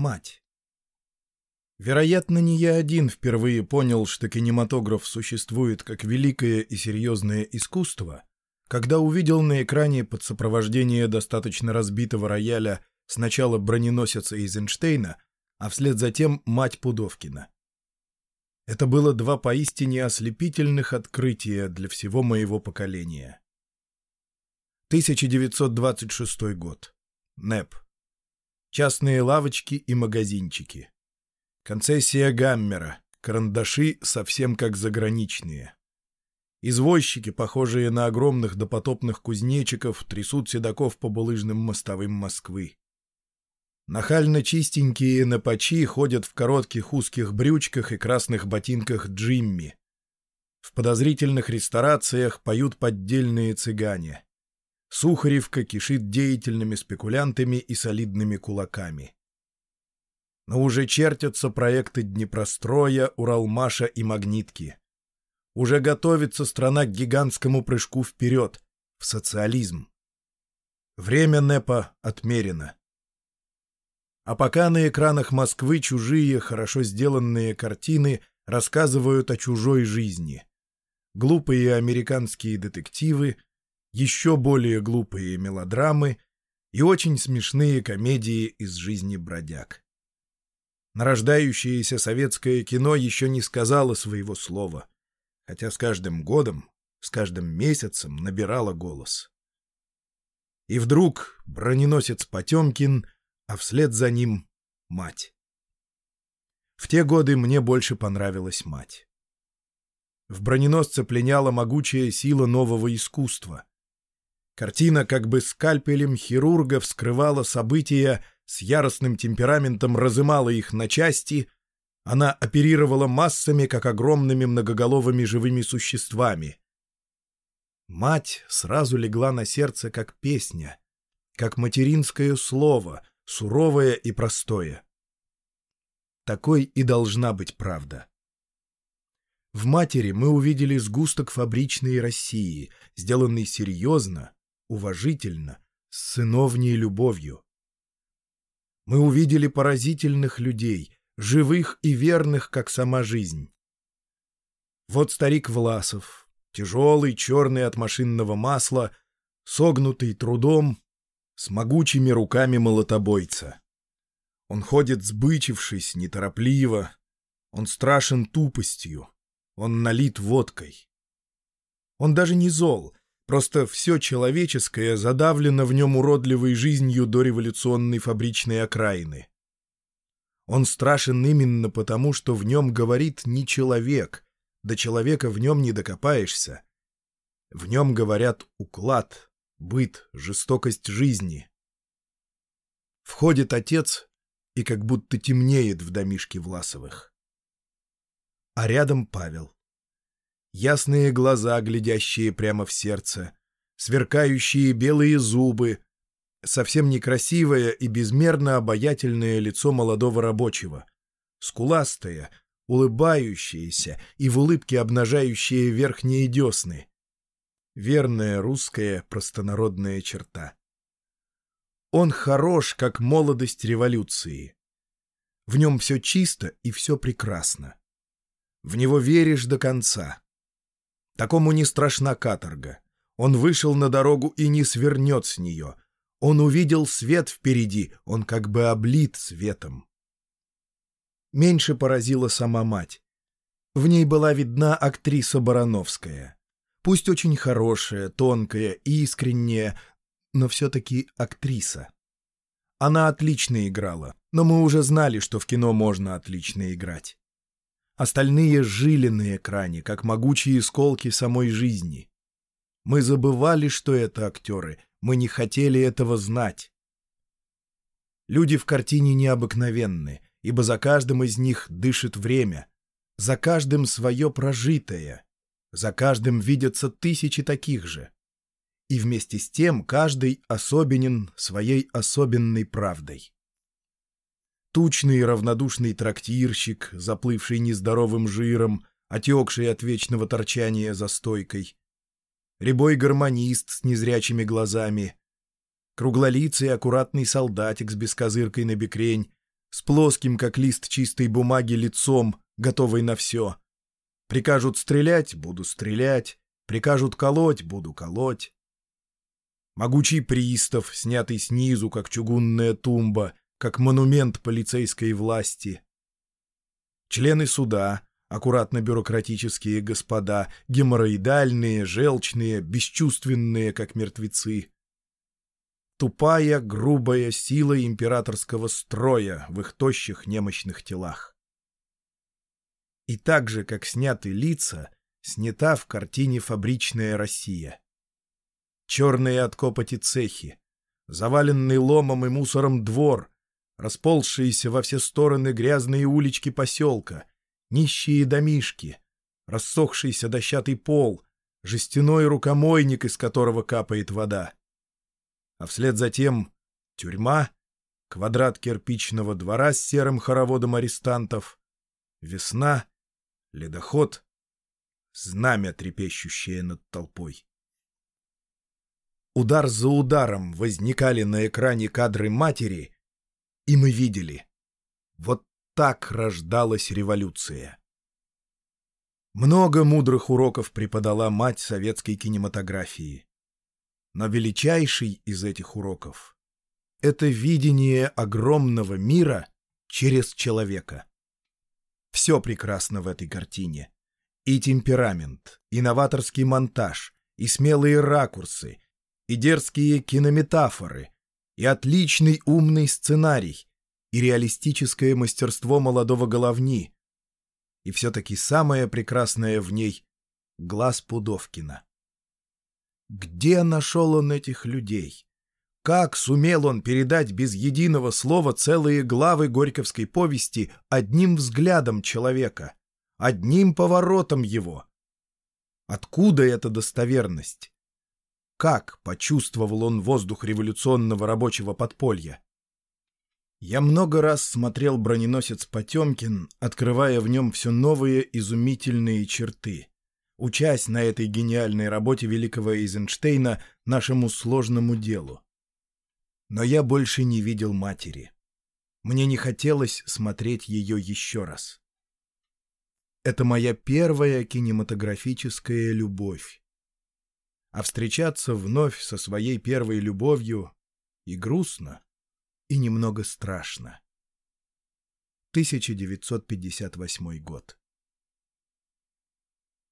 мать. Вероятно, не я один впервые понял, что кинематограф существует как великое и серьезное искусство, когда увидел на экране под сопровождение достаточно разбитого рояля сначала броненосец Эйзенштейна, а вслед за тем мать Пудовкина. Это было два поистине ослепительных открытия для всего моего поколения. 1926 год. НЭП. Частные лавочки и магазинчики. Концессия Гаммера. Карандаши совсем как заграничные. Извозчики, похожие на огромных допотопных кузнечиков, трясут седаков по булыжным мостовым Москвы. Нахально чистенькие напачи ходят в коротких узких брючках и красных ботинках Джимми. В подозрительных ресторациях поют поддельные цыгане. Сухаревка кишит деятельными спекулянтами и солидными кулаками. Но уже чертятся проекты Днепростроя, Уралмаша и Магнитки. Уже готовится страна к гигантскому прыжку вперед, в социализм. Время НЭПа отмерено. А пока на экранах Москвы чужие, хорошо сделанные картины рассказывают о чужой жизни. Глупые американские детективы, еще более глупые мелодрамы и очень смешные комедии из жизни бродяг. Нарождающееся советское кино еще не сказало своего слова, хотя с каждым годом, с каждым месяцем набирало голос. И вдруг броненосец Потемкин — а вслед за ним — мать. В те годы мне больше понравилась мать. В броненосце пленяла могучая сила нового искусства. Картина как бы скальпелем хирурга вскрывала события, с яростным темпераментом разымала их на части, она оперировала массами, как огромными многоголовыми живыми существами. Мать сразу легла на сердце, как песня, как материнское слово, суровое и простое. Такой и должна быть правда. В матери мы увидели сгусток фабричной России, сделанный серьезно, уважительно, с сыновней любовью. Мы увидели поразительных людей, живых и верных, как сама жизнь. Вот старик Власов, тяжелый, черный от машинного масла, согнутый трудом, с могучими руками молотобойца. Он ходит сбычившись, неторопливо. Он страшен тупостью. Он налит водкой. Он даже не зол, просто все человеческое задавлено в нем уродливой жизнью дореволюционной фабричной окраины. Он страшен именно потому, что в нем говорит не человек, до человека в нем не докопаешься. В нем говорят уклад, быт, жестокость жизни. Входит отец и как будто темнеет в домишке Власовых. А рядом Павел. Ясные глаза, глядящие прямо в сердце, сверкающие белые зубы, совсем некрасивое и безмерно обаятельное лицо молодого рабочего, скуластое, улыбающееся и в улыбке обнажающее верхние десны, Верная русская простонародная черта. Он хорош, как молодость революции. В нем все чисто и все прекрасно. В него веришь до конца. Такому не страшна каторга. Он вышел на дорогу и не свернет с нее. Он увидел свет впереди, он как бы облит светом. Меньше поразила сама мать. В ней была видна актриса Барановская. Пусть очень хорошая, тонкая, искренняя, но все-таки актриса. Она отлично играла, но мы уже знали, что в кино можно отлично играть. Остальные жили на экране, как могучие сколки самой жизни. Мы забывали, что это актеры, мы не хотели этого знать. Люди в картине необыкновенны, ибо за каждым из них дышит время, за каждым свое прожитое — за каждым видятся тысячи таких же. И вместе с тем каждый особенен своей особенной правдой. Тучный и равнодушный трактирщик, заплывший нездоровым жиром, отекший от вечного торчания за стойкой. Рябой гармонист с незрячими глазами. Круглолицый аккуратный солдатик с бескозыркой на бекрень, с плоским, как лист чистой бумаги, лицом, готовый на все. Прикажут стрелять — буду стрелять, прикажут колоть — буду колоть. Могучий пристав, снятый снизу, как чугунная тумба, как монумент полицейской власти. Члены суда, аккуратно бюрократические господа, геморроидальные, желчные, бесчувственные, как мертвецы. Тупая, грубая сила императорского строя в их тощих немощных телах. И так же, как сняты лица, снята в картине фабричная Россия. Черные от копоти цехи, заваленный ломом и мусором двор, расползшиеся во все стороны грязные улички поселка, нищие домишки, рассохшийся дощатый пол, жестяной рукомойник, из которого капает вода. А вслед за тем тюрьма, квадрат кирпичного двора с серым хороводом арестантов, весна, ледоход, знамя, трепещущее над толпой. Удар за ударом возникали на экране кадры матери, и мы видели. Вот так рождалась революция. Много мудрых уроков преподала мать советской кинематографии. Но величайший из этих уроков — это видение огромного мира через человека. Все прекрасно в этой картине. И темперамент, и новаторский монтаж, и смелые ракурсы, и дерзкие кинометафоры, и отличный умный сценарий, и реалистическое мастерство молодого головни. И все-таки самое прекрасное в ней — глаз Пудовкина. Где нашел он этих людей? Как сумел он передать без единого слова целые главы Горьковской повести одним взглядом человека, одним поворотом его? Откуда эта достоверность? Как почувствовал он воздух революционного рабочего подполья? Я много раз смотрел броненосец Потемкин, открывая в нем все новые изумительные черты, учась на этой гениальной работе великого Эйзенштейна нашему сложному делу. Но я больше не видел матери. Мне не хотелось смотреть ее еще раз. Это моя первая кинематографическая любовь. А встречаться вновь со своей первой любовью и грустно, и немного страшно. 1958 год.